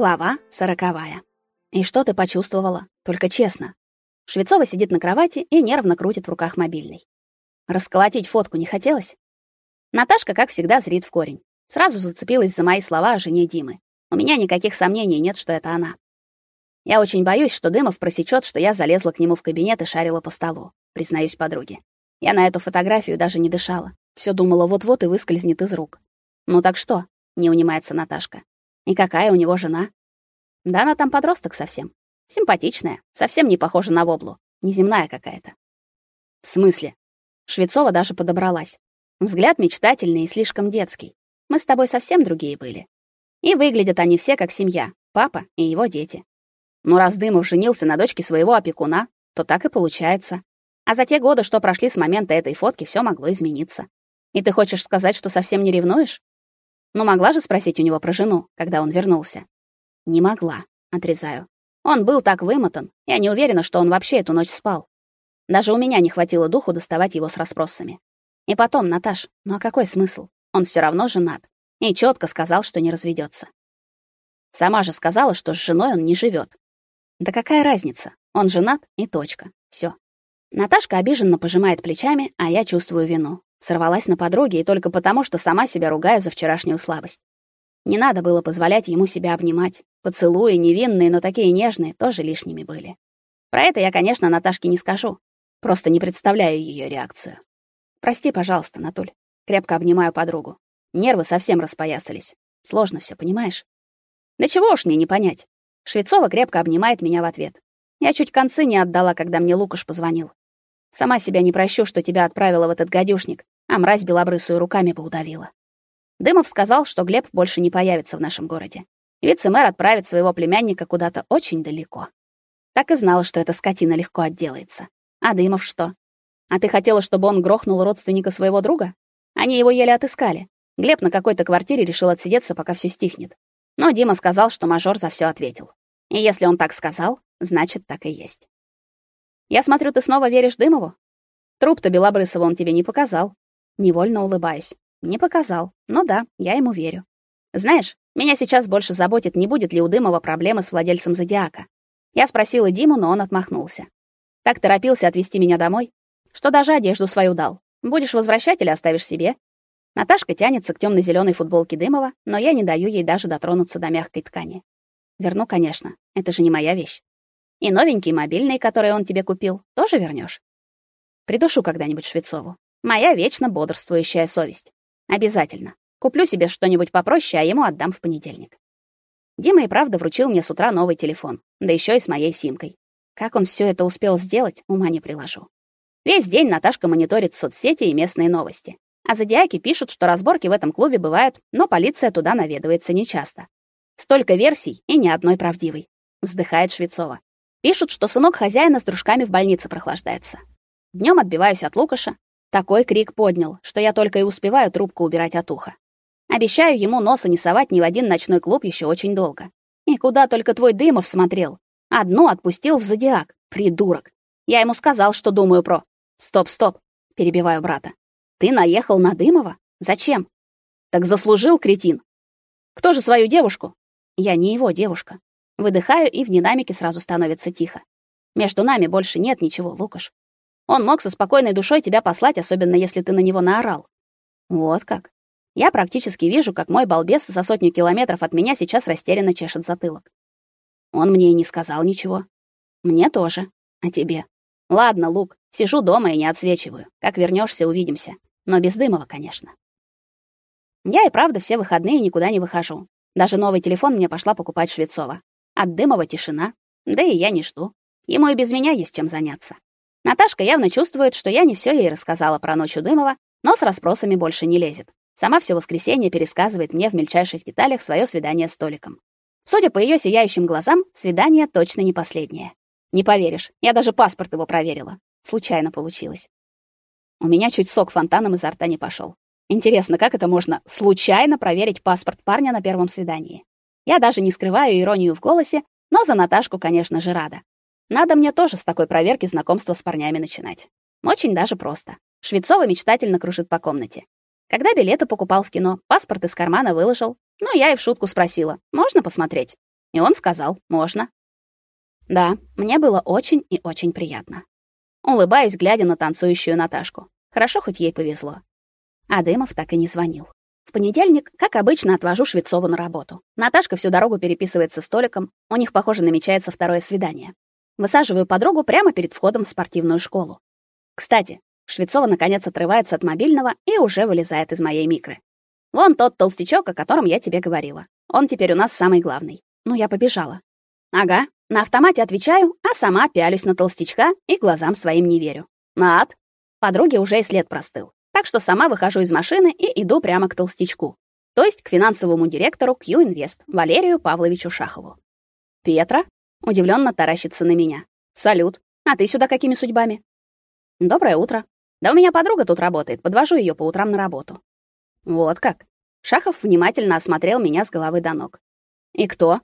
Глава сороковая. И что ты почувствовала? Только честно. Швецова сидит на кровати и нервно крутит в руках мобильный. Расколотить фотку не хотелось? Наташка, как всегда, зрит в корень. Сразу зацепилась за мои слова о жене Димы. У меня никаких сомнений нет, что это она. Я очень боюсь, что Дымов просечет, что я залезла к нему в кабинет и шарила по столу, признаюсь подруге. Я на эту фотографию даже не дышала. Все думала, вот-вот и выскользнет из рук. Ну так что? Не унимается Наташка. И какая у него жена? Да она там подросток совсем. Симпатичная, совсем не похожа на воблу. Неземная какая-то. В смысле? Швецова даже подобралась. Взгляд мечтательный и слишком детский. Мы с тобой совсем другие были. И выглядят они все как семья, папа и его дети. Но раз Дымов женился на дочке своего опекуна, то так и получается. А за те годы, что прошли с момента этой фотки, все могло измениться. И ты хочешь сказать, что совсем не ревнуешь? Ну могла же спросить у него про жену, когда он вернулся. Не могла, отрезаю. Он был так вымотан, я не уверена, что он вообще эту ночь спал. Даже у меня не хватило духу доставать его с расспросами. И потом, Наташ, ну а какой смысл? Он все равно женат. И четко сказал, что не разведется. Сама же сказала, что с женой он не живет. Да какая разница? Он женат и точка. Все. Наташка обиженно пожимает плечами, а я чувствую вину. Сорвалась на подруге и только потому, что сама себя ругаю за вчерашнюю слабость. Не надо было позволять ему себя обнимать. Поцелуи невинные, но такие нежные, тоже лишними были. Про это я, конечно, Наташке не скажу. Просто не представляю ее реакцию. Прости, пожалуйста, Натуль. Крепко обнимаю подругу. Нервы совсем распоясались. Сложно все, понимаешь? Да чего уж мне не понять. Швецова крепко обнимает меня в ответ. Я чуть концы не отдала, когда мне Лукаш позвонил. Сама себя не прощу, что тебя отправила в этот гадюшник, а мразь белобрысую руками поудавила. Дымов сказал, что Глеб больше не появится в нашем городе. Вице-мэр отправит своего племянника куда-то очень далеко. Так и знала, что эта скотина легко отделается. А Дымов что? А ты хотела, чтобы он грохнул родственника своего друга? Они его еле отыскали. Глеб на какой-то квартире решил отсидеться, пока все стихнет. Но Дима сказал, что мажор за все ответил. И если он так сказал, значит, так и есть. Я смотрю, ты снова веришь Дымову? Труп-то Белобрысова он тебе не показал. Невольно улыбаюсь. Не показал. Но да, я ему верю. Знаешь, меня сейчас больше заботит, не будет ли у Дымова проблемы с владельцем Зодиака. Я спросила Диму, но он отмахнулся. Так торопился отвезти меня домой, что даже одежду свою дал. Будешь возвращать или оставишь себе? Наташка тянется к темно зеленой футболке Дымова, но я не даю ей даже дотронуться до мягкой ткани. Верну, конечно. Это же не моя вещь. И новенький мобильный, который он тебе купил, тоже вернешь. Придушу когда-нибудь Швецову. Моя вечно бодрствующая совесть. Обязательно. Куплю себе что-нибудь попроще, а ему отдам в понедельник. Дима и правда вручил мне с утра новый телефон, да еще и с моей симкой. Как он все это успел сделать, ума не приложу. Весь день Наташка мониторит соцсети и местные новости. А зодиаки пишут, что разборки в этом клубе бывают, но полиция туда наведывается нечасто. Столько версий и ни одной правдивой, вздыхает Швецова. Пишут, что сынок хозяина с дружками в больнице прохлаждается. Днем отбиваюсь от Лукаша, такой крик поднял, что я только и успеваю трубку убирать от уха. Обещаю ему носа не совать ни в один ночной клуб еще очень долго. И куда только твой Дымов смотрел. Одну отпустил в зодиак, придурок. Я ему сказал, что думаю про... Стоп, стоп, перебиваю брата. Ты наехал на Дымова? Зачем? Так заслужил, кретин. Кто же свою девушку? Я не его девушка. Выдыхаю, и в динамике сразу становится тихо. Между нами больше нет ничего, Лукаш. Он мог со спокойной душой тебя послать, особенно если ты на него наорал. Вот как. Я практически вижу, как мой балбес за сотню километров от меня сейчас растерянно чешет затылок. Он мне и не сказал ничего. Мне тоже. А тебе? Ладно, Лук, сижу дома и не отсвечиваю. Как вернешься, увидимся. Но без Дымова, конечно. Я и правда все выходные никуда не выхожу. Даже новый телефон мне пошла покупать Швецова. От Дымова тишина. Да и я не жду. Ему и без меня есть чем заняться. Наташка явно чувствует, что я не все ей рассказала про ночь у Дымова, но с расспросами больше не лезет. Сама все воскресенье пересказывает мне в мельчайших деталях свое свидание с Толиком. Судя по ее сияющим глазам, свидание точно не последнее. Не поверишь, я даже паспорт его проверила. Случайно получилось. У меня чуть сок фонтаном изо рта не пошел. Интересно, как это можно случайно проверить паспорт парня на первом свидании? Я даже не скрываю иронию в голосе, но за Наташку, конечно же, рада. Надо мне тоже с такой проверки знакомства с парнями начинать. Очень даже просто. Швецова мечтательно кружит по комнате. Когда билеты покупал в кино, паспорт из кармана выложил. Ну, я и в шутку спросила: "Можно посмотреть?" И он сказал: "Можно". Да, мне было очень и очень приятно. Улыбаюсь, глядя на танцующую Наташку. Хорошо хоть ей повезло. А Дымов так и не звонил. В понедельник, как обычно, отвожу Швецову на работу. Наташка всю дорогу переписывается с Толиком. У них, похоже, намечается второе свидание. Высаживаю подругу прямо перед входом в спортивную школу. Кстати, Швецова наконец отрывается от мобильного и уже вылезает из моей микры. Вон тот толстячок, о котором я тебе говорила. Он теперь у нас самый главный. Ну, я побежала. Ага, на автомате отвечаю, а сама пялюсь на толстячка и глазам своим не верю. Над. Подруге уже и след простыл. Так что сама выхожу из машины и иду прямо к толстячку. То есть к финансовому директору Q Invest Валерию Павловичу Шахову. Петра удивленно таращится на меня. Салют. А ты сюда какими судьбами? Доброе утро. Да у меня подруга тут работает, подвожу ее по утрам на работу. Вот как. Шахов внимательно осмотрел меня с головы до ног. И кто?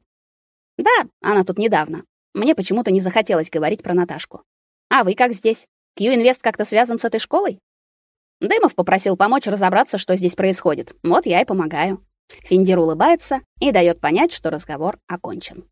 Да, она тут недавно. Мне почему-то не захотелось говорить про Наташку. А вы как здесь? Q-Invest как-то связан с этой школой? Дымов попросил помочь разобраться, что здесь происходит. Вот я и помогаю. Финдир улыбается и дает понять, что разговор окончен.